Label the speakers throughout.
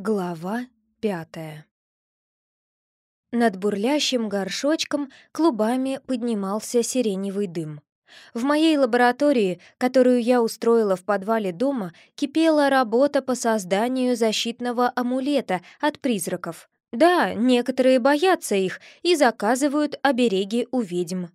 Speaker 1: Глава пятая Над бурлящим горшочком клубами поднимался сиреневый дым. В моей лаборатории, которую я устроила в подвале дома, кипела работа по созданию защитного амулета от призраков. Да, некоторые боятся их и заказывают обереги у ведьм.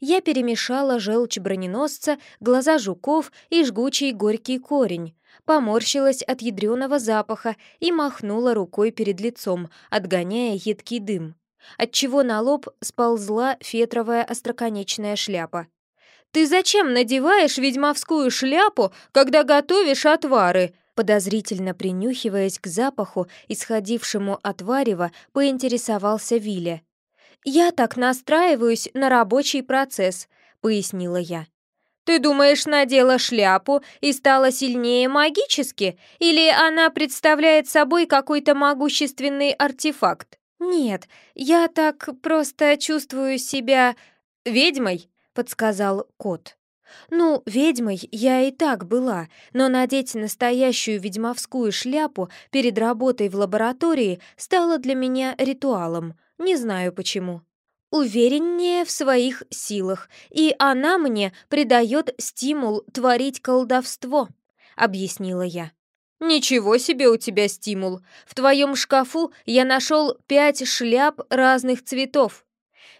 Speaker 1: Я перемешала желчь броненосца, глаза жуков и жгучий горький корень, поморщилась от ядреного запаха и махнула рукой перед лицом, отгоняя едкий дым, отчего на лоб сползла фетровая остроконечная шляпа. «Ты зачем надеваешь ведьмовскую шляпу, когда готовишь отвары?» Подозрительно принюхиваясь к запаху, исходившему от варева, поинтересовался Виля. «Я так настраиваюсь на рабочий процесс», — пояснила я. Ты думаешь, надела шляпу и стала сильнее магически? Или она представляет собой какой-то могущественный артефакт? Нет, я так просто чувствую себя ведьмой, подсказал кот. Ну, ведьмой я и так была, но надеть настоящую ведьмовскую шляпу перед работой в лаборатории стало для меня ритуалом. Не знаю почему увереннее в своих силах, и она мне придает стимул творить колдовство», — объяснила я. «Ничего себе у тебя стимул! В твоем шкафу я нашел пять шляп разных цветов!»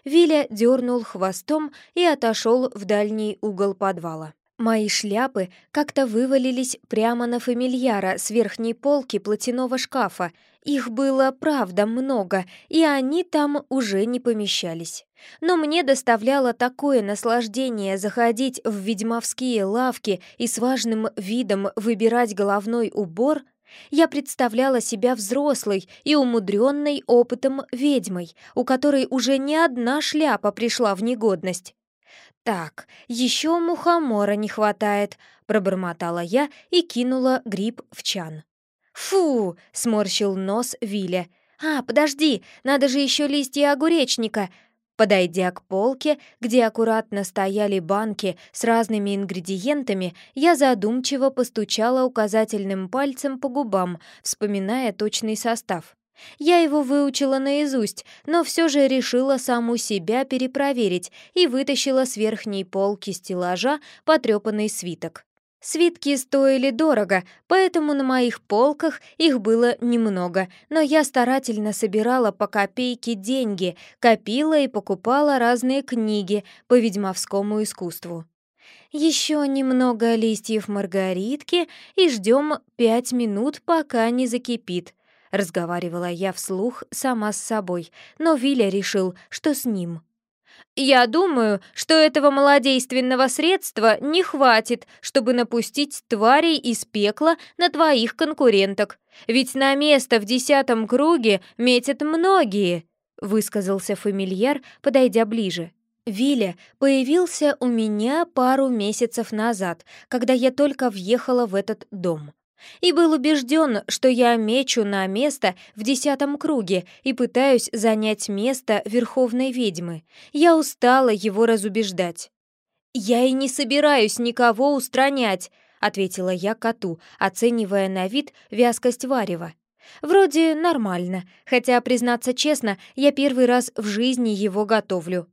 Speaker 1: Виля дернул хвостом и отошел в дальний угол подвала. Мои шляпы как-то вывалились прямо на фамильяра с верхней полки платяного шкафа, их было, правда, много, и они там уже не помещались. Но мне доставляло такое наслаждение заходить в ведьмовские лавки и с важным видом выбирать головной убор. Я представляла себя взрослой и умудренной опытом ведьмой, у которой уже не одна шляпа пришла в негодность. «Так, еще мухомора не хватает», — пробормотала я и кинула гриб в чан. «Фу!» — сморщил нос Виля. «А, подожди, надо же еще листья огуречника!» Подойдя к полке, где аккуратно стояли банки с разными ингредиентами, я задумчиво постучала указательным пальцем по губам, вспоминая точный состав. Я его выучила наизусть, но все же решила саму себя перепроверить и вытащила с верхней полки стеллажа потрепанный свиток. Свитки стоили дорого, поэтому на моих полках их было немного, но я старательно собирала по копейке деньги, копила и покупала разные книги по ведьмовскому искусству. Еще немного листьев маргаритки и ждем пять минут, пока не закипит. Разговаривала я вслух сама с собой, но Виля решил, что с ним. Я думаю, что этого малодейственного средства не хватит, чтобы напустить тварей из пекла на твоих конкуренток. Ведь на место в десятом круге метят многие», — высказался фамильяр, подойдя ближе. Виля появился у меня пару месяцев назад, когда я только въехала в этот дом и был убежден, что я мечу на место в десятом круге и пытаюсь занять место верховной ведьмы. Я устала его разубеждать. «Я и не собираюсь никого устранять», — ответила я коту, оценивая на вид вязкость варева. «Вроде нормально, хотя, признаться честно, я первый раз в жизни его готовлю».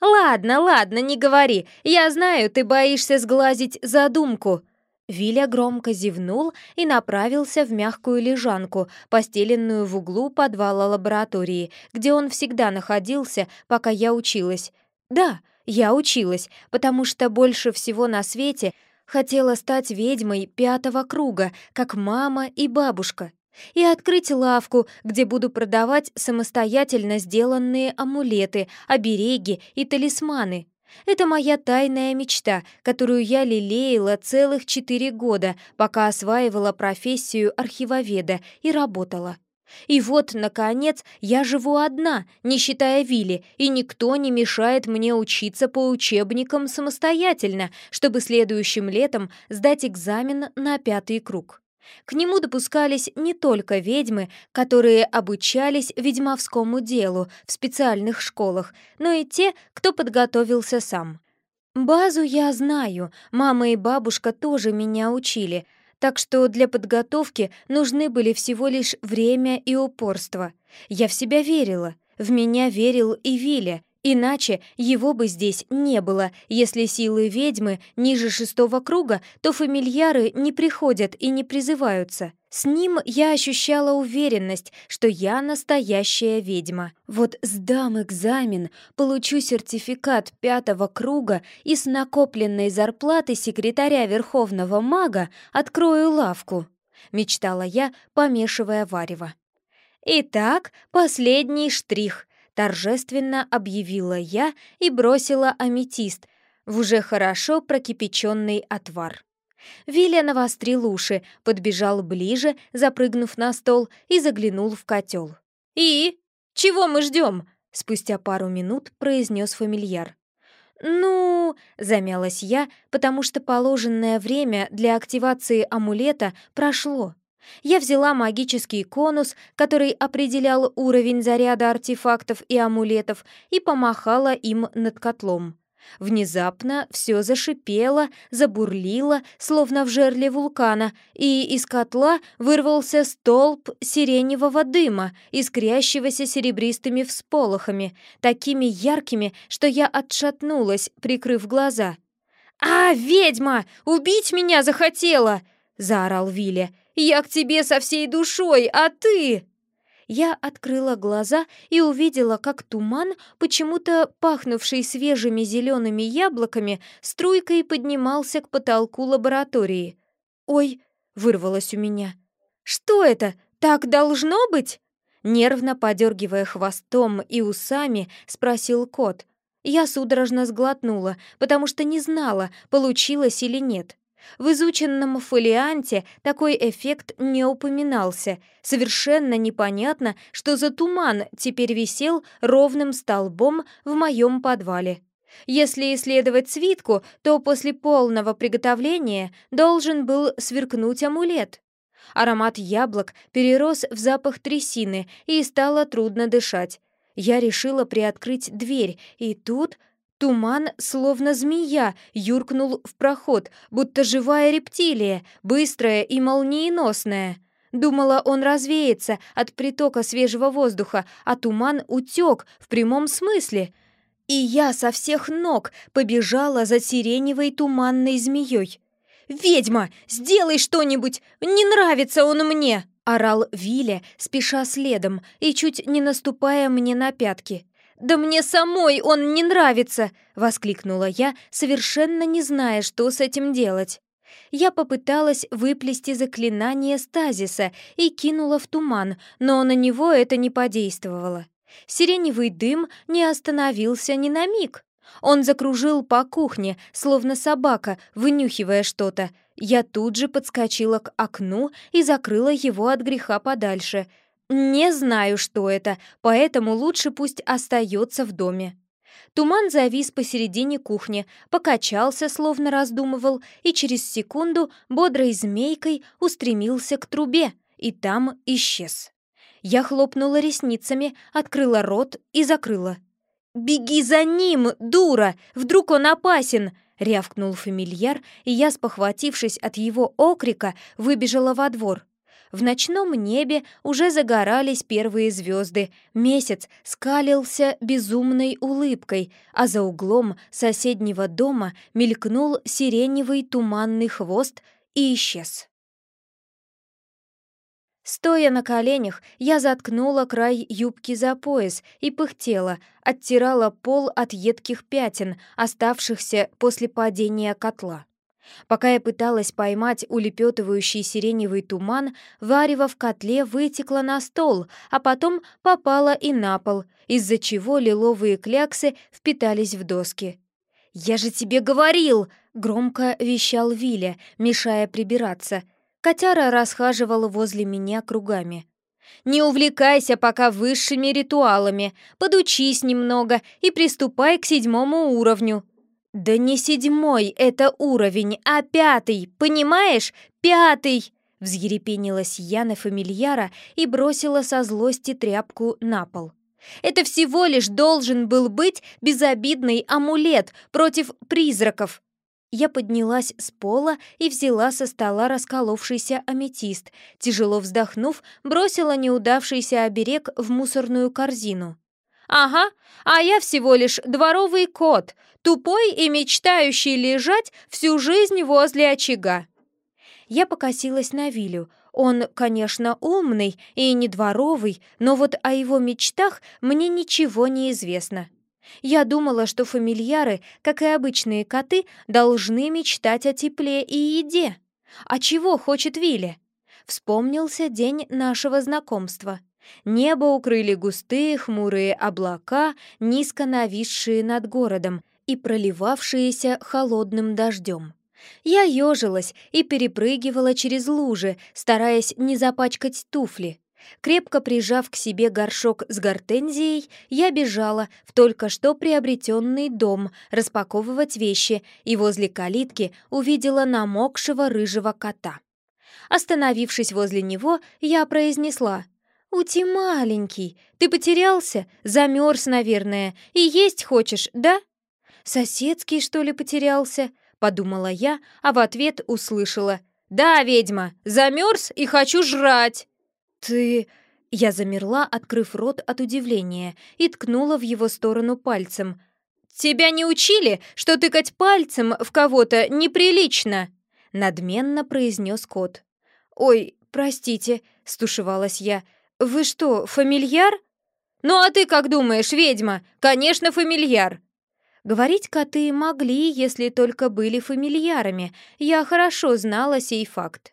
Speaker 1: «Ладно, ладно, не говори. Я знаю, ты боишься сглазить задумку», Виля громко зевнул и направился в мягкую лежанку, постеленную в углу подвала лаборатории, где он всегда находился, пока я училась. Да, я училась, потому что больше всего на свете хотела стать ведьмой пятого круга, как мама и бабушка, и открыть лавку, где буду продавать самостоятельно сделанные амулеты, обереги и талисманы. Это моя тайная мечта, которую я лелеяла целых четыре года, пока осваивала профессию архивоведа и работала. И вот, наконец, я живу одна, не считая Вилли, и никто не мешает мне учиться по учебникам самостоятельно, чтобы следующим летом сдать экзамен на пятый круг. К нему допускались не только ведьмы, которые обучались ведьмовскому делу в специальных школах, но и те, кто подготовился сам. Базу я знаю, мама и бабушка тоже меня учили, так что для подготовки нужны были всего лишь время и упорство. Я в себя верила, в меня верил и Виля, Иначе его бы здесь не было. Если силы ведьмы ниже шестого круга, то фамильяры не приходят и не призываются. С ним я ощущала уверенность, что я настоящая ведьма. Вот сдам экзамен, получу сертификат пятого круга и с накопленной зарплаты секретаря Верховного мага открою лавку. Мечтала я, помешивая варево. Итак, последний штрих — торжественно объявила я и бросила аметист в уже хорошо прокипяченный отвар. Виля навострил уши, подбежал ближе, запрыгнув на стол и заглянул в котел. «И? Чего мы ждем?» — спустя пару минут произнес фамильяр. «Ну...» — замялась я, потому что положенное время для активации амулета прошло. Я взяла магический конус, который определял уровень заряда артефактов и амулетов, и помахала им над котлом. Внезапно все зашипело, забурлило, словно в жерле вулкана, и из котла вырвался столб сиреневого дыма, искрящегося серебристыми всполохами, такими яркими, что я отшатнулась, прикрыв глаза. «А, ведьма! Убить меня захотела!» — заорал Вилли. Я к тебе со всей душой, а ты...» Я открыла глаза и увидела, как туман, почему-то пахнувший свежими зелеными яблоками, струйкой поднимался к потолку лаборатории. «Ой!» — вырвалось у меня. «Что это? Так должно быть?» Нервно подергивая хвостом и усами, спросил кот. Я судорожно сглотнула, потому что не знала, получилось или нет. В изученном фолианте такой эффект не упоминался. Совершенно непонятно, что за туман теперь висел ровным столбом в моем подвале. Если исследовать свитку, то после полного приготовления должен был сверкнуть амулет. Аромат яблок перерос в запах трясины, и стало трудно дышать. Я решила приоткрыть дверь, и тут Туман, словно змея, юркнул в проход, будто живая рептилия, быстрая и молниеносная. Думала, он развеется от притока свежего воздуха, а туман утек в прямом смысле. И я со всех ног побежала за сиреневой туманной змеей. «Ведьма, сделай что-нибудь! Не нравится он мне!» — орал Виля, спеша следом и чуть не наступая мне на пятки. «Да мне самой он не нравится!» — воскликнула я, совершенно не зная, что с этим делать. Я попыталась выплести заклинание стазиса и кинула в туман, но на него это не подействовало. Сиреневый дым не остановился ни на миг. Он закружил по кухне, словно собака, вынюхивая что-то. Я тут же подскочила к окну и закрыла его от греха подальше — «Не знаю, что это, поэтому лучше пусть остается в доме». Туман завис посередине кухни, покачался, словно раздумывал, и через секунду бодрой змейкой устремился к трубе, и там исчез. Я хлопнула ресницами, открыла рот и закрыла. «Беги за ним, дура! Вдруг он опасен!» — рявкнул фамильяр, и я, спохватившись от его окрика, выбежала во двор. В ночном небе уже загорались первые звезды, месяц скалился безумной улыбкой, а за углом соседнего дома мелькнул сиреневый туманный хвост и исчез. Стоя на коленях, я заткнула край юбки за пояс и пыхтела, оттирала пол от едких пятен, оставшихся после падения котла. Пока я пыталась поймать улепетывающий сиреневый туман, варево в котле вытекло на стол, а потом попало и на пол, из-за чего лиловые кляксы впитались в доски. «Я же тебе говорил!» — громко вещал Виля, мешая прибираться. Котяра расхаживала возле меня кругами. «Не увлекайся пока высшими ритуалами, подучись немного и приступай к седьмому уровню», «Да не седьмой это уровень, а пятый, понимаешь? Пятый!» Взъерепенилась я на фамильяра и бросила со злости тряпку на пол. «Это всего лишь должен был быть безобидный амулет против призраков!» Я поднялась с пола и взяла со стола расколовшийся аметист. Тяжело вздохнув, бросила неудавшийся оберег в мусорную корзину. «Ага, а я всего лишь дворовый кот, тупой и мечтающий лежать всю жизнь возле очага». Я покосилась на Вилю. Он, конечно, умный и не дворовый, но вот о его мечтах мне ничего не известно. Я думала, что фамильяры, как и обычные коты, должны мечтать о тепле и еде. А чего хочет Вилли? Вспомнился день нашего знакомства. Небо укрыли густые хмурые облака, низко нависшие над городом и проливавшиеся холодным дождем. Я ежилась и перепрыгивала через лужи, стараясь не запачкать туфли. Крепко прижав к себе горшок с гортензией, я бежала в только что приобретенный дом распаковывать вещи и возле калитки увидела намокшего рыжего кота. Остановившись возле него, я произнесла «Ути маленький, ты потерялся? Замерз, наверное, и есть хочешь, да?» «Соседский, что ли, потерялся?» — подумала я, а в ответ услышала «Да, ведьма, замерз и хочу жрать!» «Ты...» Я замерла, открыв рот от удивления, и ткнула в его сторону пальцем. «Тебя не учили, что тыкать пальцем в кого-то неприлично?» Надменно произнес кот. «Ой, простите», — стушевалась я. «Вы что, фамильяр?» «Ну а ты как думаешь, ведьма? Конечно, фамильяр!» Говорить коты могли, если только были фамильярами. Я хорошо знала сей факт.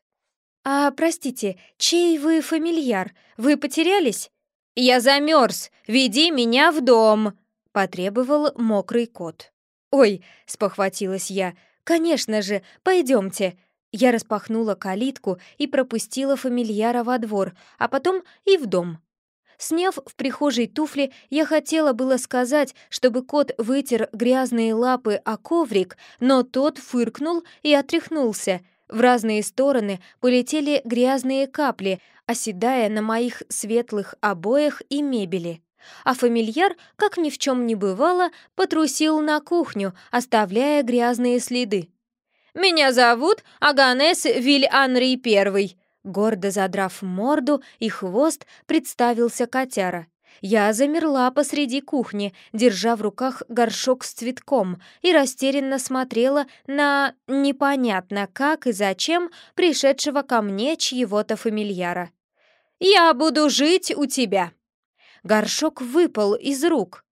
Speaker 1: «А, простите, чей вы фамильяр? Вы потерялись?» «Я замерз! Веди меня в дом!» — потребовал мокрый кот. «Ой!» — спохватилась я. «Конечно же, пойдемте!» Я распахнула калитку и пропустила фамильяра во двор, а потом и в дом. Сняв в прихожей туфли, я хотела было сказать, чтобы кот вытер грязные лапы о коврик, но тот фыркнул и отряхнулся — в разные стороны полетели грязные капли, оседая на моих светлых обоях и мебели. А фамильяр, как ни в чем не бывало, потрусил на кухню, оставляя грязные следы. «Меня зовут Аганес Виль-Анри Первый», гордо задрав морду и хвост, представился котяра. Я замерла посреди кухни, держа в руках горшок с цветком, и растерянно смотрела на непонятно как и зачем пришедшего ко мне чьего-то фамильяра. «Я буду жить у тебя!» Горшок выпал из рук.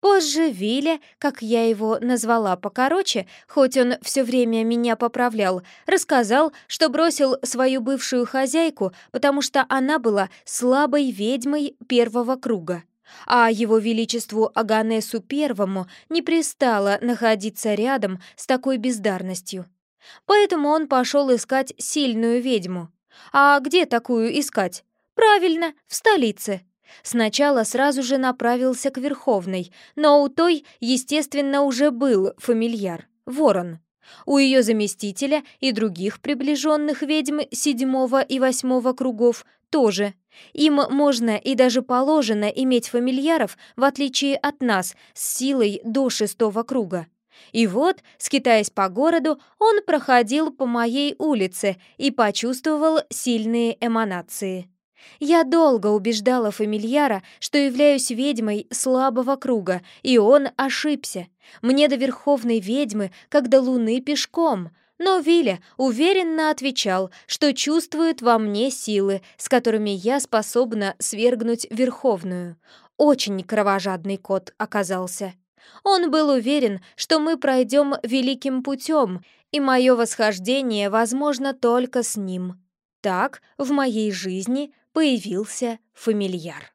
Speaker 1: Позже Виля, как я его назвала покороче, хоть он все время меня поправлял, рассказал, что бросил свою бывшую хозяйку, потому что она была слабой ведьмой первого круга. А его величеству Аганесу Первому не пристало находиться рядом с такой бездарностью. Поэтому он пошел искать сильную ведьму. А где такую искать? Правильно, в столице. Сначала сразу же направился к Верховной, но у той, естественно, уже был фамильяр — Ворон. У ее заместителя и других приближенных ведьм седьмого и восьмого кругов тоже. Им можно и даже положено иметь фамильяров, в отличие от нас, с силой до шестого круга. И вот, скитаясь по городу, он проходил по моей улице и почувствовал сильные эманации. Я долго убеждала фамильяра, что являюсь ведьмой слабого круга, и он ошибся. Мне до верховной ведьмы, как до луны пешком. Но Виля уверенно отвечал, что чувствует во мне силы, с которыми я способна свергнуть верховную. Очень кровожадный кот оказался. Он был уверен, что мы пройдем великим путем, и мое восхождение возможно только с ним. Так в моей жизни появился фамильяр.